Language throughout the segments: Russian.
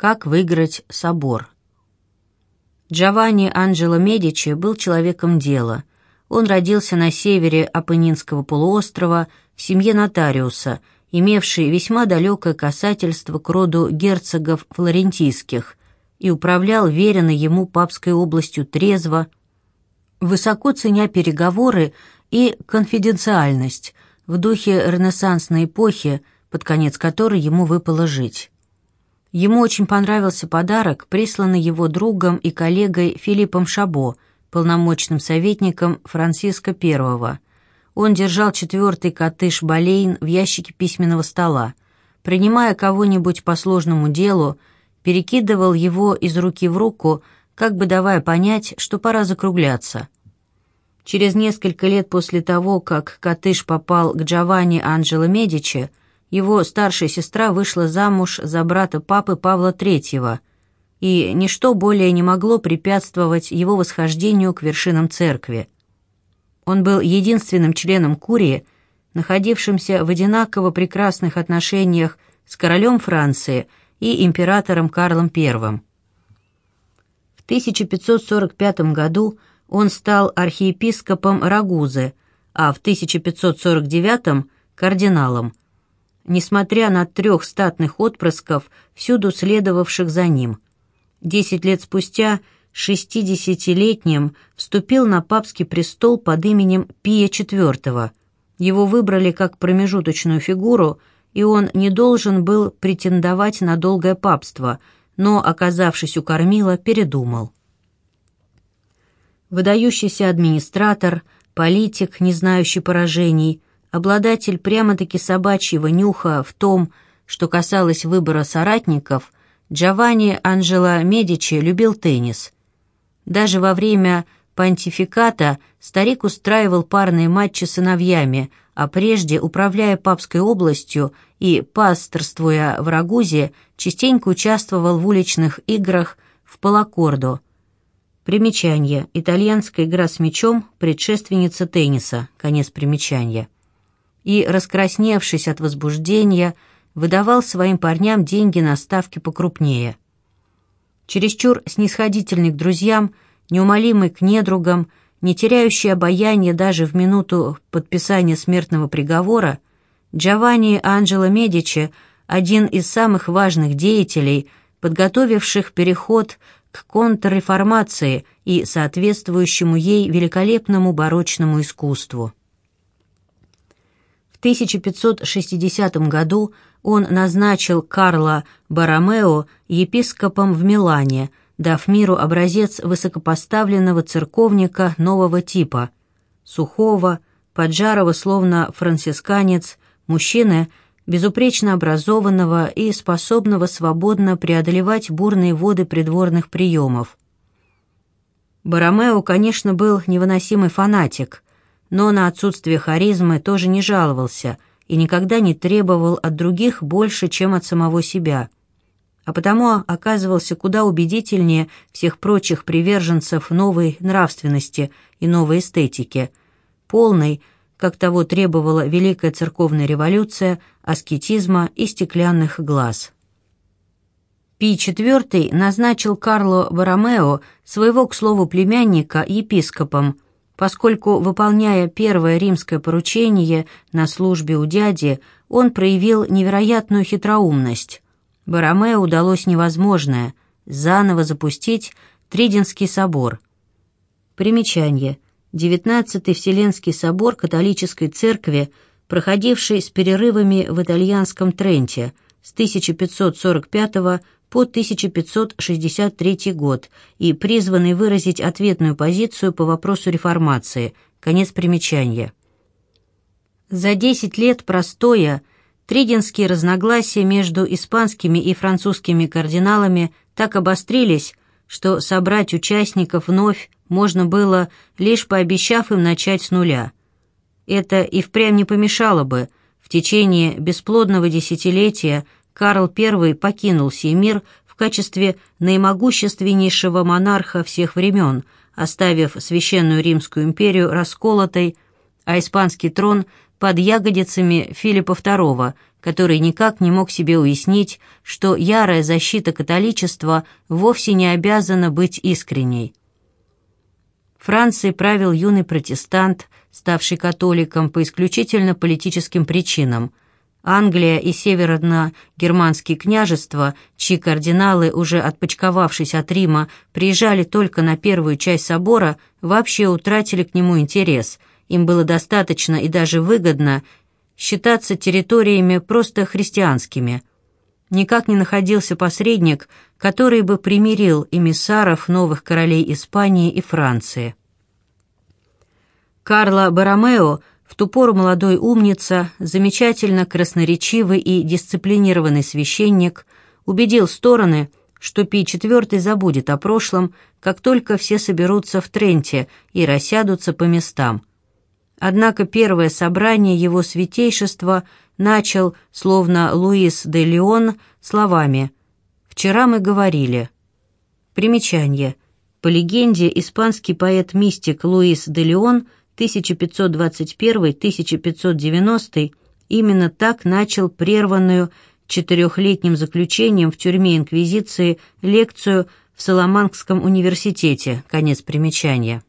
Как выиграть собор. Джованни Анджело Медичи был человеком дела. Он родился на севере Апеннинского полуострова в семье нотариуса, имевшей весьма далекое касательство к роду герцогов флорентийских, и управлял веренной ему папской областью трезво, высоко ценя переговоры и конфиденциальность в духе ренессансной эпохи, под конец которой ему выпало жить. Ему очень понравился подарок, присланный его другом и коллегой Филиппом Шабо, полномочным советником Франциска I. Он держал четвертый котыш Болейн в ящике письменного стола. Принимая кого-нибудь по сложному делу, перекидывал его из руки в руку, как бы давая понять, что пора закругляться. Через несколько лет после того, как Котыш попал к Джованни Анджело Медичи, его старшая сестра вышла замуж за брата папы Павла III, и ничто более не могло препятствовать его восхождению к вершинам церкви. Он был единственным членом Курии, находившимся в одинаково прекрасных отношениях с королем Франции – и императором Карлом I. В 1545 году он стал архиепископом Рагузы, а в 1549 – кардиналом, несмотря на трех статных отпрысков, всюду следовавших за ним. Десять лет спустя шестидесятилетним вступил на папский престол под именем Пия IV. Его выбрали как промежуточную фигуру – и он не должен был претендовать на долгое папство, но, оказавшись у кормила, передумал. Выдающийся администратор, политик, не знающий поражений, обладатель прямо-таки собачьего нюха в том, что касалось выбора соратников, Джованни Анджело Медичи любил теннис. Даже во время понтификата старик устраивал парные матчи с сыновьями, а прежде, управляя папской областью и пасторствуя в Рагузе, частенько участвовал в уличных играх в Палакордо. Примечание. Итальянская игра с мячом, предшественница тенниса. Конец примечания. И, раскрасневшись от возбуждения, выдавал своим парням деньги на ставки покрупнее. Чересчур снисходительный к друзьям, неумолимый к недругам – не теряющий обаяния даже в минуту подписания смертного приговора, Джованни Анджело Медичи, один из самых важных деятелей, подготовивших переход к контрреформации и соответствующему ей великолепному барочному искусству. В 1560 году он назначил Карла Баромео епископом в Милане – дав миру образец высокопоставленного церковника нового типа, сухого, поджарого, словно францисканец, мужчины, безупречно образованного и способного свободно преодолевать бурные воды придворных приемов. Баромео, конечно, был невыносимый фанатик, но на отсутствие харизмы тоже не жаловался и никогда не требовал от других больше, чем от самого себя – а потому оказывался куда убедительнее всех прочих приверженцев новой нравственности и новой эстетики, полной, как того требовала Великая Церковная Революция, аскетизма и стеклянных глаз. Пий IV назначил Карло Баромео, своего, к слову, племянника, епископом, поскольку, выполняя первое римское поручение на службе у дяди, он проявил невероятную хитроумность. Бароме удалось невозможное – заново запустить Триденский собор. Примечание. Девятнадцатый Вселенский собор католической церкви, проходивший с перерывами в итальянском Тренте с 1545 по 1563 год и призванный выразить ответную позицию по вопросу реформации. Конец примечания. За десять лет простоя Триденские разногласия между испанскими и французскими кардиналами так обострились, что собрать участников вновь можно было, лишь пообещав им начать с нуля. Это и впрямь не помешало бы. В течение бесплодного десятилетия Карл I покинул сей мир в качестве наимогущественнейшего монарха всех времен, оставив Священную Римскую империю расколотой, а испанский трон под ягодицами Филиппа II, который никак не мог себе уяснить, что ярая защита католичества вовсе не обязана быть искренней. Францией правил юный протестант, ставший католиком по исключительно политическим причинам. Англия и северно-германские княжества, чьи кардиналы, уже отпочковавшись от Рима, приезжали только на первую часть собора, вообще утратили к нему интерес. Им было достаточно и даже выгодно считаться территориями просто христианскими. Никак не находился посредник, который бы примирил эмиссаров новых королей Испании и Франции. Карло Баромео, в ту пору молодой умница, замечательно красноречивый и дисциплинированный священник, убедил стороны, что Пий IV забудет о прошлом, как только все соберутся в Тренте и рассядутся по местам – Однако первое собрание его святейшества начал, словно Луис де Леон, словами «Вчера мы говорили». Примечание. По легенде, испанский поэт-мистик Луис де Леон 1521-1590 именно так начал прерванную четырехлетним заключением в тюрьме Инквизиции лекцию в Соломанском университете. Конец примечания.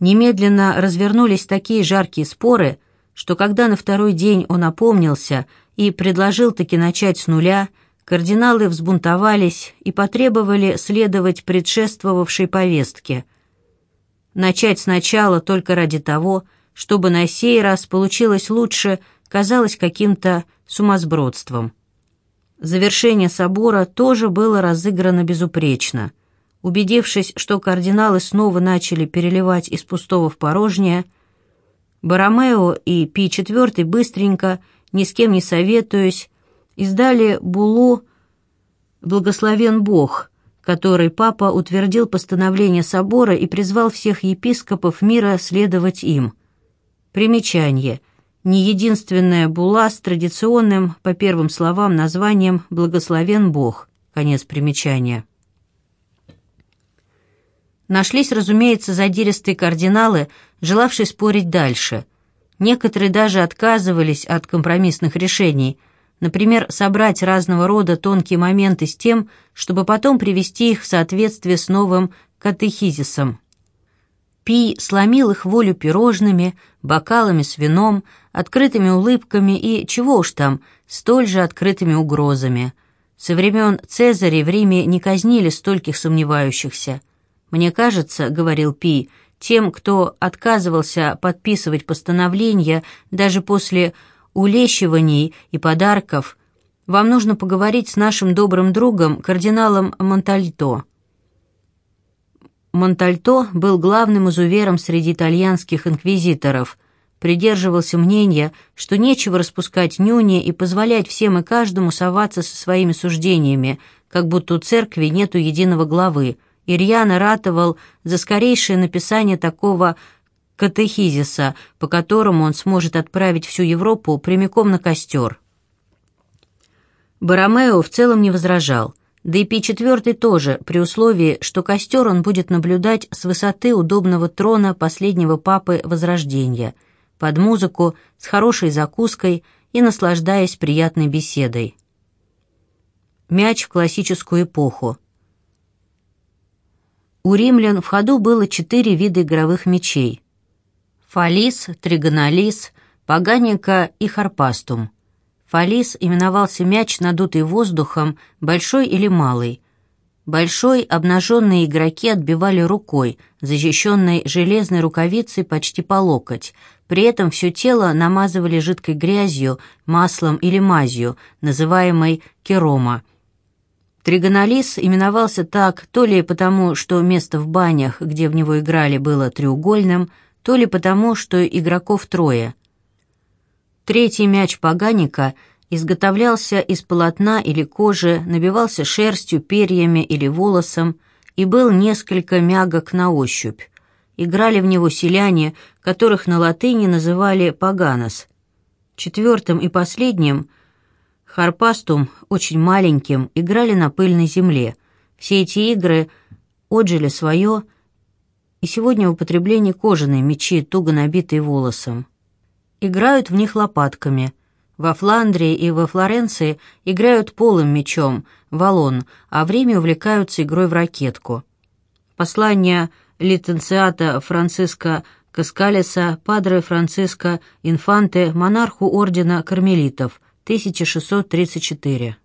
Немедленно развернулись такие жаркие споры, что когда на второй день он опомнился и предложил таки начать с нуля, кардиналы взбунтовались и потребовали следовать предшествовавшей повестке. Начать сначала только ради того, чтобы на сей раз получилось лучше, казалось каким-то сумасбродством. Завершение собора тоже было разыграно безупречно. Убедившись, что кардиналы снова начали переливать из пустого в порожнее, Баромео и Пи IV быстренько, ни с кем не советуясь, издали буллу «Благословен Бог», который папа утвердил постановление собора и призвал всех епископов мира следовать им. Примечание. Не единственная була с традиционным, по первым словам, названием «Благословен Бог». Конец примечания. Нашлись, разумеется, задиристые кардиналы, желавшие спорить дальше. Некоторые даже отказывались от компромиссных решений, например, собрать разного рода тонкие моменты с тем, чтобы потом привести их в соответствие с новым катехизисом. Пи сломил их волю пирожными, бокалами с вином, открытыми улыбками и, чего уж там, столь же открытыми угрозами. Со времен Цезаря в Риме не казнили стольких сомневающихся. «Мне кажется, — говорил Пи, — тем, кто отказывался подписывать постановления даже после улещиваний и подарков, вам нужно поговорить с нашим добрым другом, кардиналом Монтальто». Монтальто был главным изувером среди итальянских инквизиторов, придерживался мнения, что нечего распускать нюни и позволять всем и каждому соваться со своими суждениями, как будто у церкви нету единого главы — Ирьяна ратовал за скорейшее написание такого катехизиса, по которому он сможет отправить всю Европу прямиком на костер. Баромео в целом не возражал, да и Пи IV тоже, при условии, что костер он будет наблюдать с высоты удобного трона последнего папы Возрождения, под музыку, с хорошей закуской и наслаждаясь приятной беседой. Мяч в классическую эпоху. У римлян в ходу было четыре вида игровых мечей. Фалис, тригоналис, поганика и харпастум. Фалис именовался мяч, надутый воздухом, большой или малый. Большой обнаженные игроки отбивали рукой, защищенной железной рукавицей почти по локоть. При этом все тело намазывали жидкой грязью, маслом или мазью, называемой керома – Тригонолис именовался так то ли потому, что место в банях, где в него играли, было треугольным, то ли потому, что игроков трое. Третий мяч поганика изготовлялся из полотна или кожи, набивался шерстью, перьями или волосом и был несколько мягок на ощупь. Играли в него селяне, которых на латыни называли «паганос». Четвертым и последним Харпастум, очень маленьким, играли на пыльной земле. Все эти игры отжили свое, и сегодня в употреблении кожаные мечи, туго набитые волосом. Играют в них лопатками. Во Фландрии и во Флоренции играют полым мячом, валон, а в Риме увлекаются игрой в ракетку. Послание лиценциата Франциско Каскалеса, падре Франциско Инфанте, монарху ордена кармелитов, 1634.